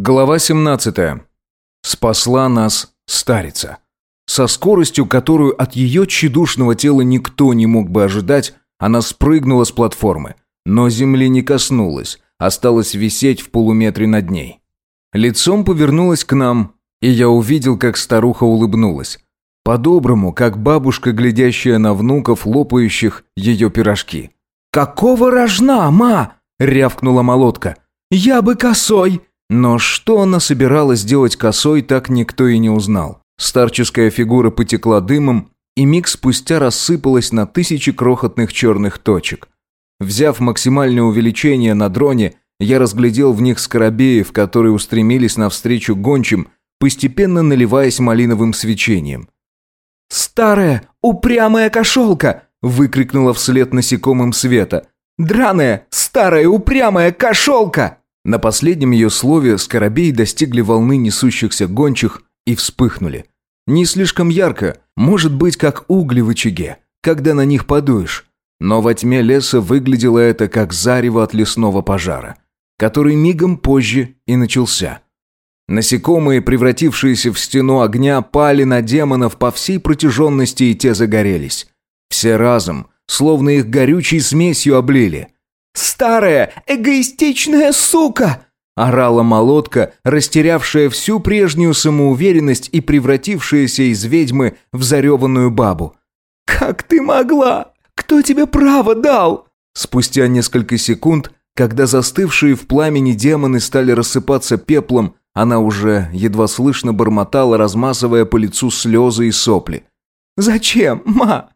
Глава 17. Спасла нас старица. Со скоростью, которую от ее тщедушного тела никто не мог бы ожидать, она спрыгнула с платформы, но земли не коснулась, осталась висеть в полуметре над ней. Лицом повернулась к нам, и я увидел, как старуха улыбнулась. По-доброму, как бабушка, глядящая на внуков, лопающих ее пирожки. «Какого рожна, ма?» – рявкнула молотка. «Я бы косой!» Но что она собиралась делать косой, так никто и не узнал. Старческая фигура потекла дымом, и миг спустя рассыпалась на тысячи крохотных черных точек. Взяв максимальное увеличение на дроне, я разглядел в них скоробеев, которые устремились навстречу гончим, постепенно наливаясь малиновым свечением. «Старая, упрямая кошелка!» – выкрикнула вслед насекомым Света. «Драная, старая, упрямая кошелка!» На последнем ее слове скоробеи достигли волны несущихся гончих и вспыхнули. Не слишком ярко, может быть, как угли в очаге, когда на них подуешь. Но во тьме леса выглядело это как зарево от лесного пожара, который мигом позже и начался. Насекомые, превратившиеся в стену огня, пали на демонов по всей протяженности, и те загорелись. Все разом, словно их горючей смесью облили – «Старая, эгоистичная сука!» орала молотка, растерявшая всю прежнюю самоуверенность и превратившаяся из ведьмы в зареванную бабу. «Как ты могла? Кто тебе право дал?» Спустя несколько секунд, когда застывшие в пламени демоны стали рассыпаться пеплом, она уже едва слышно бормотала, размазывая по лицу слезы и сопли. «Зачем, ма?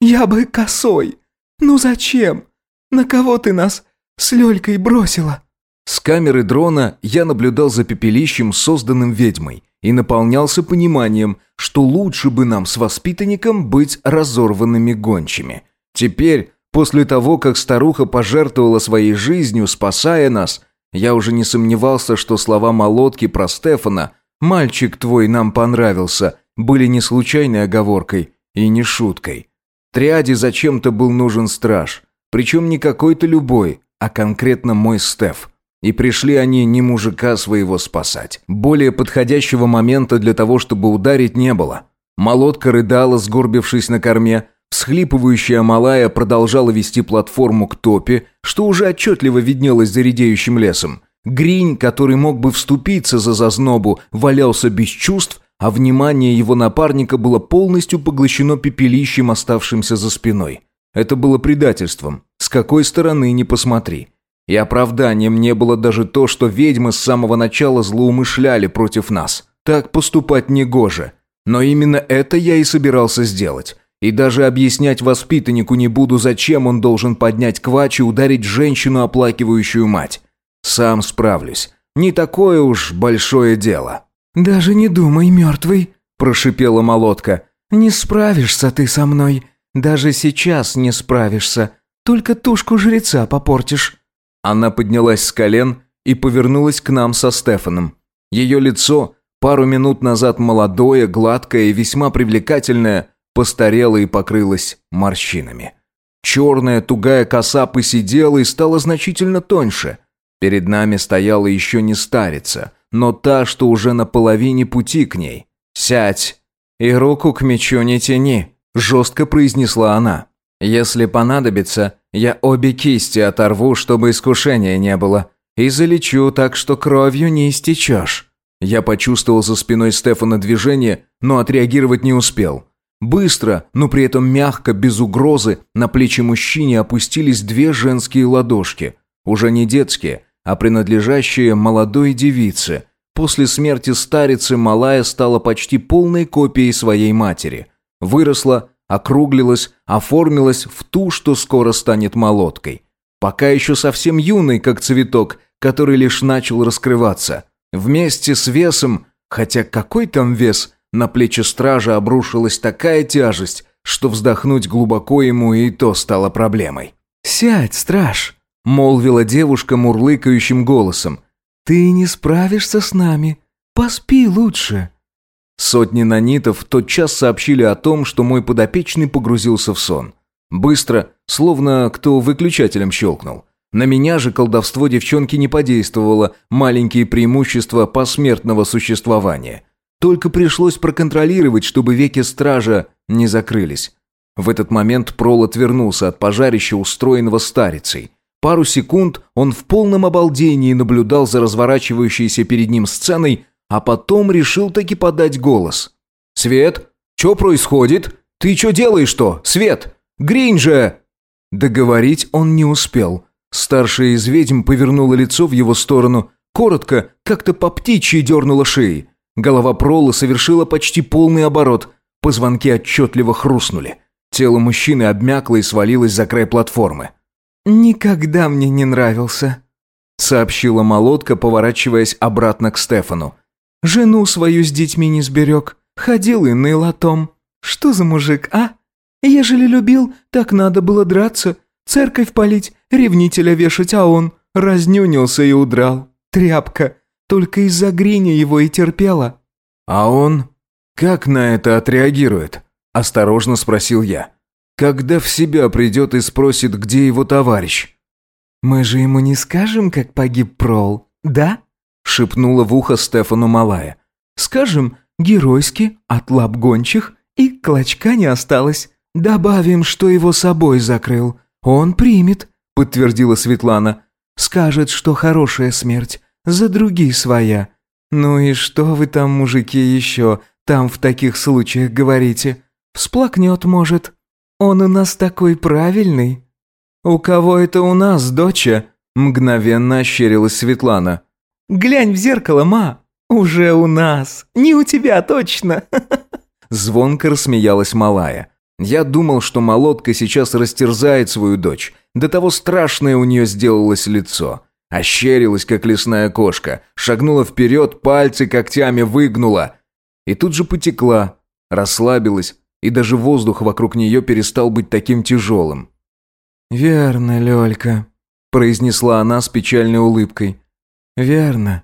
Я бы косой. Ну зачем? На кого ты нас с Лёлькой бросила?» С камеры дрона я наблюдал за пепелищем, созданным ведьмой, и наполнялся пониманием, что лучше бы нам с воспитанником быть разорванными гончими. Теперь, после того, как старуха пожертвовала своей жизнью, спасая нас, я уже не сомневался, что слова молотки про Стефана «мальчик твой нам понравился» были не случайной оговоркой и не шуткой. Триаде зачем-то был нужен страж – причем не какой-то любой, а конкретно мой Стеф. И пришли они не мужика своего спасать. Более подходящего момента для того, чтобы ударить, не было. Молотка рыдала, сгорбившись на корме. Всхлипывающая малая продолжала вести платформу к топе, что уже отчетливо виднелось за редеющим лесом. Гринь, который мог бы вступиться за зазнобу, валялся без чувств, а внимание его напарника было полностью поглощено пепелищем, оставшимся за спиной. Это было предательством, с какой стороны ни посмотри. И оправданием не было даже то, что ведьмы с самого начала злоумышляли против нас. Так поступать не гоже. Но именно это я и собирался сделать. И даже объяснять воспитаннику не буду, зачем он должен поднять квач и ударить женщину, оплакивающую мать. Сам справлюсь. Не такое уж большое дело. «Даже не думай, мертвый», – прошипела молотка. «Не справишься ты со мной. Даже сейчас не справишься. Только тушку жреца попортишь». Она поднялась с колен и повернулась к нам со Стефаном. Ее лицо, пару минут назад молодое, гладкое и весьма привлекательное, постарело и покрылось морщинами. Черная тугая коса посидела и стала значительно тоньше. Перед нами стояла еще не старица, но та, что уже на половине пути к ней. «Сядь и руку к мечу не тяни», жестко произнесла она. «Если понадобится, я обе кисти оторву, чтобы искушения не было, и залечу так, что кровью не истечешь». Я почувствовал за спиной Стефана движение, но отреагировать не успел. Быстро, но при этом мягко, без угрозы, на плечи мужчине опустились две женские ладошки. Уже не детские, а принадлежащие молодой девице. После смерти старицы Малая стала почти полной копией своей матери – Выросла, округлилась, оформилась в ту, что скоро станет молоткой. Пока еще совсем юный, как цветок, который лишь начал раскрываться. Вместе с весом, хотя какой там вес, на плечи стража обрушилась такая тяжесть, что вздохнуть глубоко ему и то стало проблемой. «Сядь, страж!» – молвила девушка мурлыкающим голосом. «Ты не справишься с нами. Поспи лучше». Сотни нанитов тотчас сообщили о том, что мой подопечный погрузился в сон. Быстро, словно кто выключателем щелкнул. На меня же колдовство девчонки не подействовало, маленькие преимущества посмертного существования. Только пришлось проконтролировать, чтобы веки стража не закрылись. В этот момент Прол отвернулся от пожарища, устроенного старицей. Пару секунд он в полном обалдении наблюдал за разворачивающейся перед ним сценой, а потом решил таки подать голос. «Свет, что происходит? Ты что делаешь-то, Свет? Гринь же!» Договорить он не успел. Старшая из ведьм повернула лицо в его сторону, коротко, как-то по птичьи дернула шеей. Голова Прола совершила почти полный оборот. Позвонки отчетливо хрустнули. Тело мужчины обмякло и свалилось за край платформы. «Никогда мне не нравился», — сообщила молотка, поворачиваясь обратно к Стефану. «Жену свою с детьми не сберег, ходил и ныл о том. Что за мужик, а? Ежели любил, так надо было драться, церковь палить, ревнителя вешать, а он разнюнился и удрал. Тряпка. Только из-за гриня его и терпела». «А он как на это отреагирует?» – осторожно спросил я. «Когда в себя придет и спросит, где его товарищ?» «Мы же ему не скажем, как погиб Прол, да?» – шепнула в ухо Стефану Малая. «Скажем, геройски, от лап гончих, и клочка не осталось. Добавим, что его собой закрыл. Он примет», – подтвердила Светлана. «Скажет, что хорошая смерть, за другие своя. Ну и что вы там, мужики, еще там в таких случаях говорите? Всплакнет, может. Он у нас такой правильный». «У кого это у нас, доча?» Мгновенно ощерилась Светлана. «Глянь в зеркало, ма. Уже у нас. Не у тебя точно». Звонко рассмеялась малая. Я думал, что молотка сейчас растерзает свою дочь. До того страшное у нее сделалось лицо. Ощерилась, как лесная кошка, шагнула вперед, пальцы когтями выгнула. И тут же потекла, расслабилась, и даже воздух вокруг нее перестал быть таким тяжелым. «Верно, Лёлька», – произнесла она с печальной улыбкой. «Верно.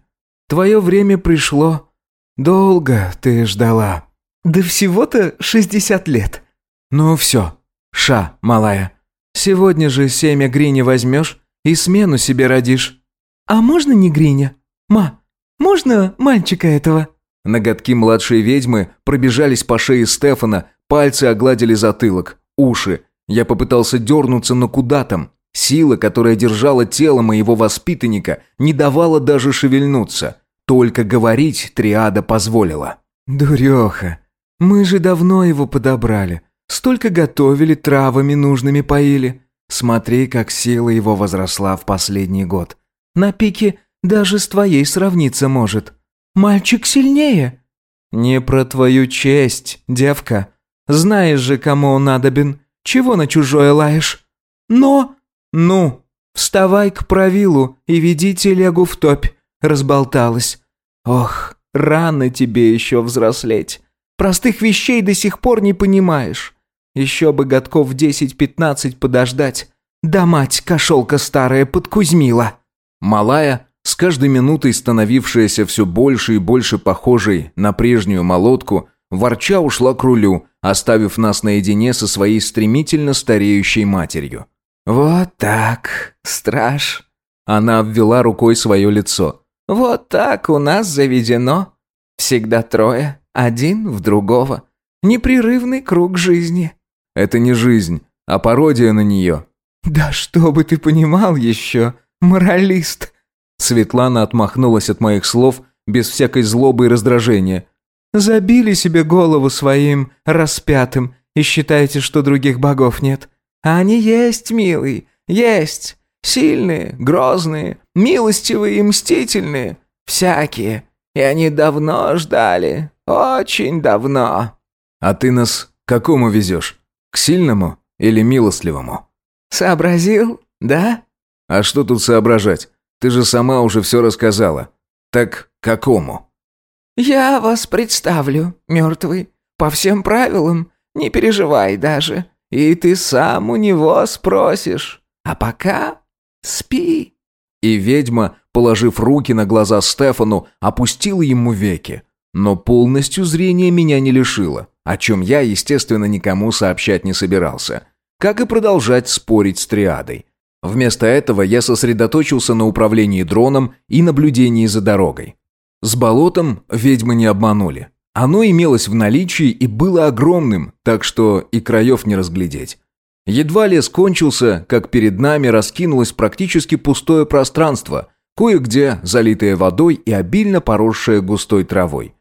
Твое время пришло. Долго ты ждала». «Да всего-то шестьдесят лет». «Ну все, ша, малая. Сегодня же семя грини возьмешь и смену себе родишь». «А можно не Гриня? Ма, можно мальчика этого?» Ноготки младшей ведьмы пробежались по шее Стефана, пальцы огладили затылок, уши. Я попытался дернуться, но куда там? Сила, которая держала тело моего воспитанника, не давала даже шевельнуться. Только говорить триада позволила. «Дуреха, мы же давно его подобрали. Столько готовили, травами нужными поили. Смотри, как сила его возросла в последний год. На пике даже с твоей сравниться может. Мальчик сильнее». «Не про твою честь, девка. Знаешь же, кому он надобен. Чего на чужое лаешь?» «Но...» «Ну, вставай к правилу и веди телегу в топь», — разболталась. «Ох, рано тебе еще взрослеть. Простых вещей до сих пор не понимаешь. Еще бы годков десять-пятнадцать подождать. Да мать, кошелка старая, подкузмила. Малая, с каждой минутой становившаяся все больше и больше похожей на прежнюю молотку, ворча ушла к рулю, оставив нас наедине со своей стремительно стареющей матерью. «Вот так, страж!» Она обвела рукой свое лицо. «Вот так у нас заведено. Всегда трое, один в другого. Непрерывный круг жизни». Это не жизнь, а пародия на нее. «Да что бы ты понимал еще, моралист!» Светлана отмахнулась от моих слов без всякой злобы и раздражения. «Забили себе голову своим распятым и считаете, что других богов нет. А они есть, милый, есть. Сильные, грозные, милостивые и мстительные. Всякие. И они давно ждали. Очень давно». «А ты нас к какому везешь?» К сильному или милостливому? Сообразил, да? А что тут соображать? Ты же сама уже все рассказала. Так какому? Я вас представлю, мертвый, по всем правилам. Не переживай даже. И ты сам у него спросишь. А пока спи. И ведьма, положив руки на глаза Стефану, опустила ему веки. Но полностью зрение меня не лишило о чем я, естественно, никому сообщать не собирался. Как и продолжать спорить с триадой. Вместо этого я сосредоточился на управлении дроном и наблюдении за дорогой. С болотом ведьмы не обманули. Оно имелось в наличии и было огромным, так что и краев не разглядеть. Едва лес кончился, как перед нами раскинулось практически пустое пространство, кое-где залитое водой и обильно поросшее густой травой.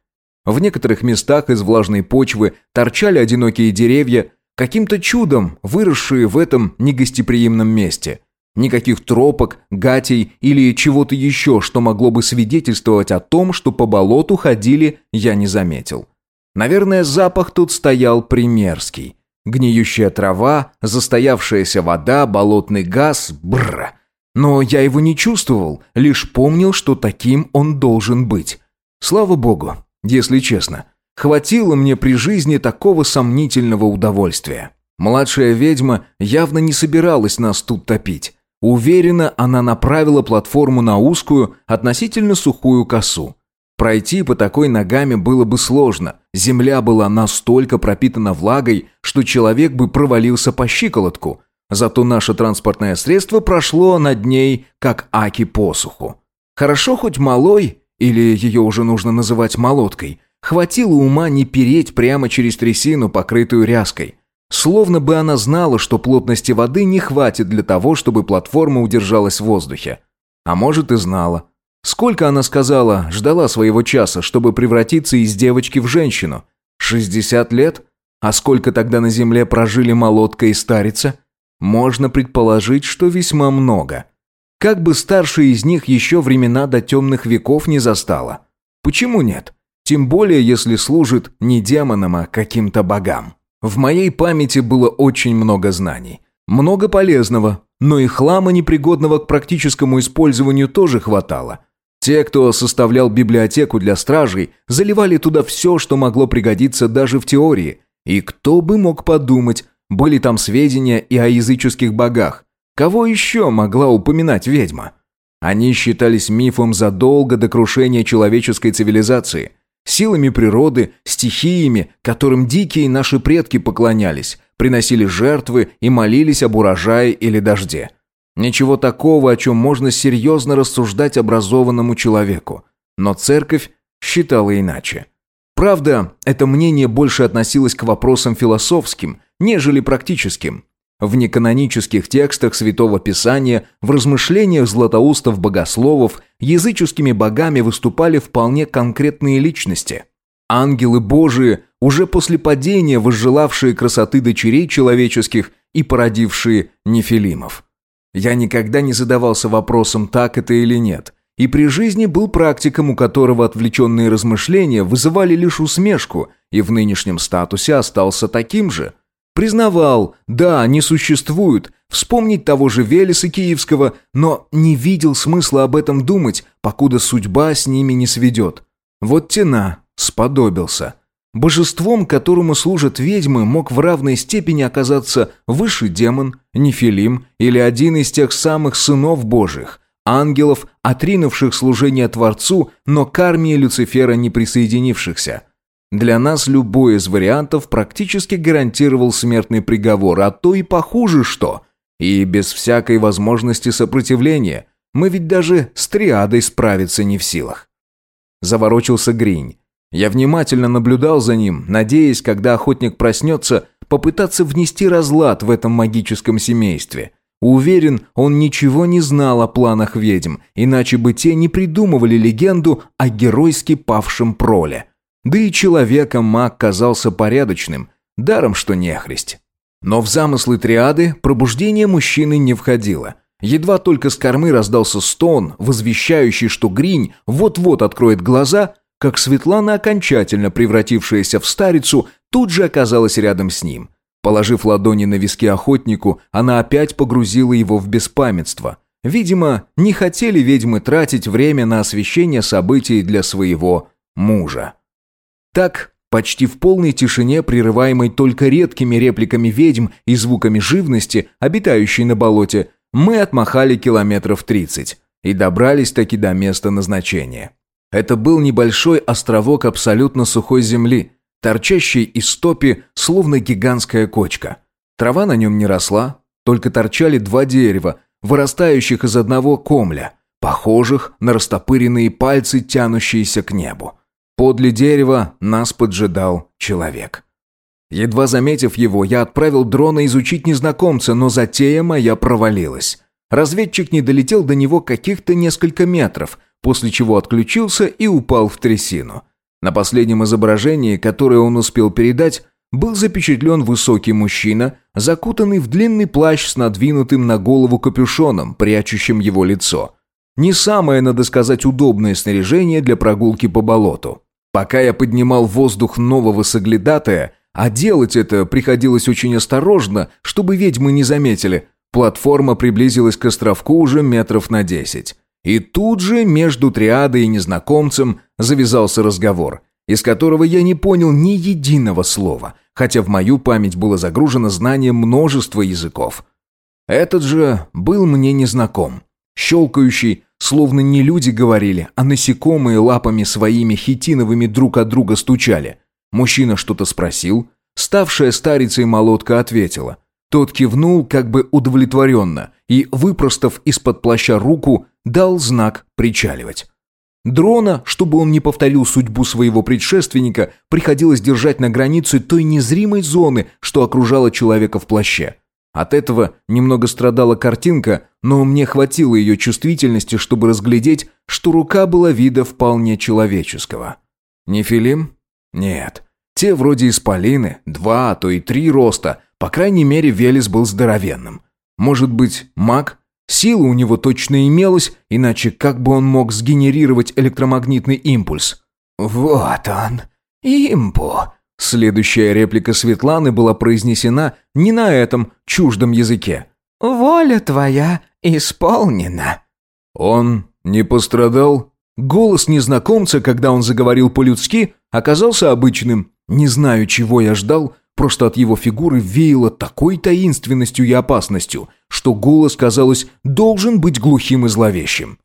В некоторых местах из влажной почвы торчали одинокие деревья, каким-то чудом выросшие в этом негостеприимном месте. Никаких тропок, гатей или чего-то еще, что могло бы свидетельствовать о том, что по болоту ходили, я не заметил. Наверное, запах тут стоял примерский. Гниющая трава, застоявшаяся вода, болотный газ, бррр. Но я его не чувствовал, лишь помнил, что таким он должен быть. Слава богу, если честно. Хватило мне при жизни такого сомнительного удовольствия. Младшая ведьма явно не собиралась нас тут топить. Уверена, она направила платформу на узкую, относительно сухую косу. Пройти по такой ногами было бы сложно. Земля была настолько пропитана влагой, что человек бы провалился по щиколотку. Зато наше транспортное средство прошло над ней, как аки посуху. Хорошо хоть малой, или ее уже нужно называть молоткой, хватило ума не переть прямо через трясину, покрытую ряской. Словно бы она знала, что плотности воды не хватит для того, чтобы платформа удержалась в воздухе. А может и знала. Сколько она сказала, ждала своего часа, чтобы превратиться из девочки в женщину? 60 лет? А сколько тогда на земле прожили молотка и старица? Можно предположить, что весьма много. Как бы старшая из них еще времена до темных веков не застала. Почему нет? Тем более, если служит не демонам, а каким-то богам. В моей памяти было очень много знаний. Много полезного, но и хлама, непригодного к практическому использованию, тоже хватало. Те, кто составлял библиотеку для стражей, заливали туда все, что могло пригодиться даже в теории. И кто бы мог подумать, были там сведения и о языческих богах. Кого еще могла упоминать ведьма? Они считались мифом задолго до крушения человеческой цивилизации. Силами природы, стихиями, которым дикие наши предки поклонялись, приносили жертвы и молились об урожае или дожде. Ничего такого, о чем можно серьезно рассуждать образованному человеку. Но церковь считала иначе. Правда, это мнение больше относилось к вопросам философским, нежели практическим. В неканонических текстах Святого Писания, в размышлениях златоустов-богословов, языческими богами выступали вполне конкретные личности. Ангелы Божии, уже после падения возжелавшие красоты дочерей человеческих и породившие нефилимов. Я никогда не задавался вопросом, так это или нет. И при жизни был практиком, у которого отвлеченные размышления вызывали лишь усмешку, и в нынешнем статусе остался таким же. Признавал, да, они существуют, вспомнить того же Велеса Киевского, но не видел смысла об этом думать, покуда судьба с ними не сведет. Вот тена, сподобился. Божеством, которому служат ведьмы, мог в равной степени оказаться высший демон, нефилим или один из тех самых сынов божьих, ангелов, отринувших служение Творцу, но к армии Люцифера не присоединившихся. Для нас любой из вариантов практически гарантировал смертный приговор, а то и похуже что. И без всякой возможности сопротивления. Мы ведь даже с триадой справиться не в силах. Заворочился Гринь. Я внимательно наблюдал за ним, надеясь, когда охотник проснется, попытаться внести разлад в этом магическом семействе. Уверен, он ничего не знал о планах ведьм, иначе бы те не придумывали легенду о геройски павшем проле. Да и человеком маг казался порядочным, даром что нехристь. Но в замыслы триады пробуждение мужчины не входило. Едва только с кормы раздался стон, возвещающий, что Гринь вот-вот откроет глаза – как Светлана, окончательно превратившаяся в старицу, тут же оказалась рядом с ним. Положив ладони на виски охотнику, она опять погрузила его в беспамятство. Видимо, не хотели ведьмы тратить время на освещение событий для своего мужа. Так, почти в полной тишине, прерываемой только редкими репликами ведьм и звуками живности, обитающей на болоте, мы отмахали километров тридцать и добрались таки до места назначения. Это был небольшой островок абсолютно сухой земли, торчащий из топи, словно гигантская кочка. Трава на нем не росла, только торчали два дерева, вырастающих из одного комля, похожих на растопыренные пальцы, тянущиеся к небу. Подле дерева нас поджидал человек. Едва заметив его, я отправил дрона изучить незнакомца, но затея моя провалилась. Разведчик не долетел до него каких-то несколько метров, после чего отключился и упал в трясину. На последнем изображении, которое он успел передать, был запечатлен высокий мужчина, закутанный в длинный плащ с надвинутым на голову капюшоном, прячущим его лицо. Не самое, надо сказать, удобное снаряжение для прогулки по болоту. Пока я поднимал воздух нового соглядатая, а делать это приходилось очень осторожно, чтобы ведьмы не заметили, платформа приблизилась к островку уже метров на десять. И тут же между триадой и незнакомцем завязался разговор, из которого я не понял ни единого слова, хотя в мою память было загружено знание множества языков. Этот же был мне незнаком. Щелкающий, словно не люди говорили, а насекомые лапами своими хитиновыми друг от друга стучали. Мужчина что-то спросил, ставшая старицей молотка ответила. Тот кивнул как бы удовлетворенно и, выпростав из-под плаща руку, дал знак причаливать. Дрона, чтобы он не повторил судьбу своего предшественника, приходилось держать на границе той незримой зоны, что окружала человека в плаще. От этого немного страдала картинка, но мне хватило ее чувствительности, чтобы разглядеть, что рука была вида вполне человеческого. Нефилим? Нет. Те вроде исполины, два, а то и три роста. По крайней мере, Велес был здоровенным. Может быть, маг? Сила у него точно имелась, иначе как бы он мог сгенерировать электромагнитный импульс? «Вот он, импу!» Следующая реплика Светланы была произнесена не на этом чуждом языке. «Воля твоя исполнена». «Он не пострадал?» Голос незнакомца, когда он заговорил по-людски, оказался обычным. Не знаю, чего я ждал, Просто от его фигуры веяло такой таинственностью и опасностью, что голос, казалось, должен быть глухим и зловещим.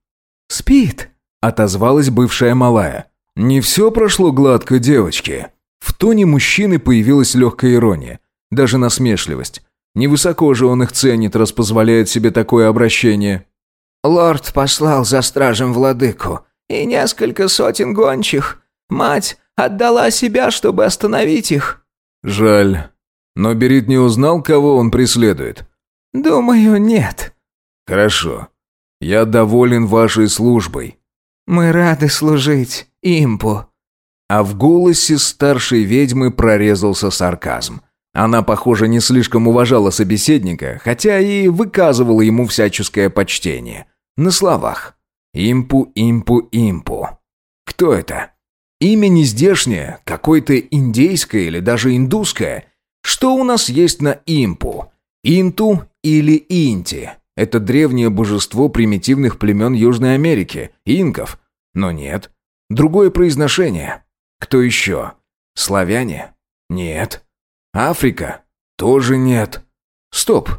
«Спит», — отозвалась бывшая малая. «Не все прошло гладко, девочки». В тоне мужчины появилась легкая ирония, даже насмешливость. Невысоко же он их ценит, раз позволяет себе такое обращение. «Лорд послал за стражем владыку и несколько сотен гончих. Мать отдала себя, чтобы остановить их». «Жаль. Но Берит не узнал, кого он преследует?» «Думаю, нет». «Хорошо. Я доволен вашей службой». «Мы рады служить, импу». А в голосе старшей ведьмы прорезался сарказм. Она, похоже, не слишком уважала собеседника, хотя и выказывала ему всяческое почтение. На словах. «Импу, импу, импу». Кто это? Имя не здешнее, какое-то индейское или даже индусское. Что у нас есть на импу? Инту или инти? Это древнее божество примитивных племен Южной Америки, инков. Но нет. Другое произношение. Кто еще? Славяне? Нет. Африка? Тоже нет. Стоп.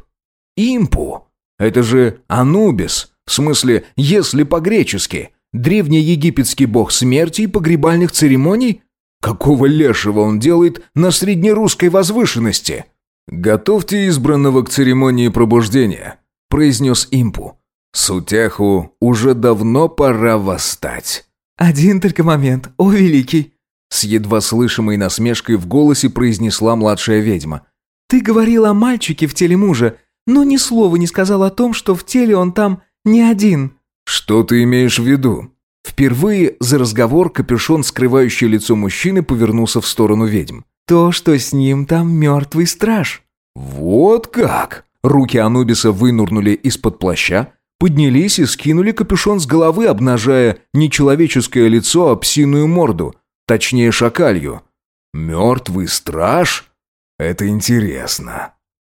Импу. Это же Анубис. В смысле, если по-гречески – Древнеегипетский бог смерти и погребальных церемоний? Какого лешего он делает на среднерусской возвышенности? «Готовьте избранного к церемонии пробуждения», – произнес импу. «Сутяху уже давно пора восстать». «Один только момент, о великий!» С едва слышимой насмешкой в голосе произнесла младшая ведьма. «Ты говорил о мальчике в теле мужа, но ни слова не сказал о том, что в теле он там не один». «Что ты имеешь в виду?» Впервые за разговор капюшон, скрывающий лицо мужчины, повернулся в сторону ведьм. «То, что с ним там мертвый страж». «Вот как!» Руки Анубиса вынурнули из-под плаща, поднялись и скинули капюшон с головы, обнажая не человеческое лицо, а псиную морду, точнее шакалью. «Мертвый страж? Это интересно».